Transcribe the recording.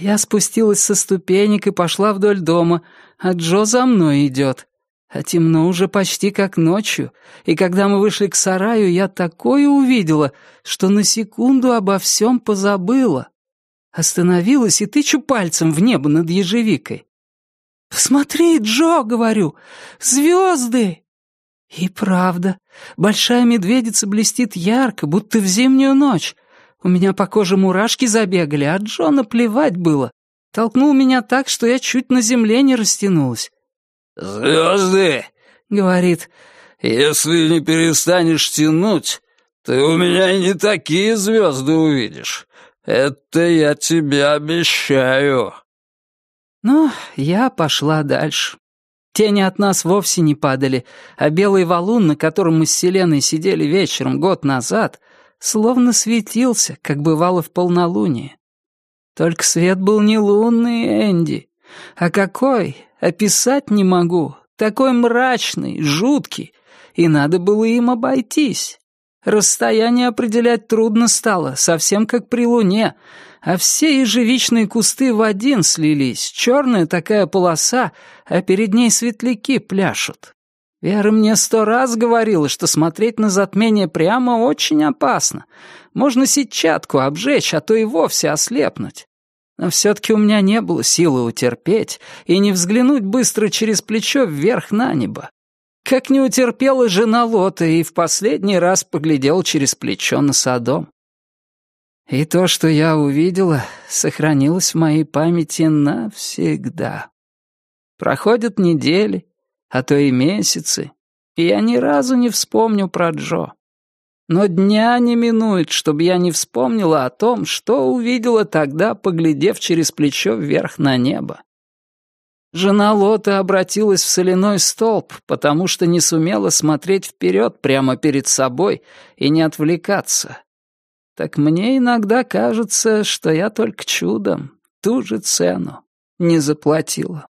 Я спустилась со ступенек и пошла вдоль дома, а Джо за мной идет. А темно уже почти как ночью, и когда мы вышли к сараю, я такое увидела, что на секунду обо всем позабыла. Остановилась и тычу пальцем в небо над ежевикой. «Смотри, Джо!» — говорю. «Звезды!» И правда, большая медведица блестит ярко, будто в зимнюю ночь. У меня по коже мурашки забегали, а Джона плевать было. Толкнул меня так, что я чуть на земле не растянулась. «Звезды!» — говорит. «Если не перестанешь тянуть, ты у меня и не такие звезды увидишь. Это я тебе обещаю». Ну, я пошла дальше. Тени от нас вовсе не падали, а белый валун, на котором мы с Селеной сидели вечером год назад, словно светился, как бывало в полнолуние. Только свет был не лунный, Энди. А какой? Описать не могу. Такой мрачный, жуткий. И надо было им обойтись. Расстояние определять трудно стало, совсем как при луне, а все ежевичные кусты в один слились, черная такая полоса, а перед ней светляки пляшут. Вера мне сто раз говорила, что смотреть на затмение прямо очень опасно. Можно сетчатку обжечь, а то и вовсе ослепнуть. Но все-таки у меня не было силы утерпеть и не взглянуть быстро через плечо вверх на небо. Как не утерпела жена Лота и в последний раз поглядел через плечо на Содом. И то, что я увидела, сохранилось в моей памяти навсегда. Проходят недели, а то и месяцы, и я ни разу не вспомню про Джо. Но дня не минует, чтобы я не вспомнила о том, что увидела тогда, поглядев через плечо вверх на небо. Жена Лота обратилась в соляной столб, потому что не сумела смотреть вперед прямо перед собой и не отвлекаться, так мне иногда кажется, что я только чудом ту же цену не заплатила.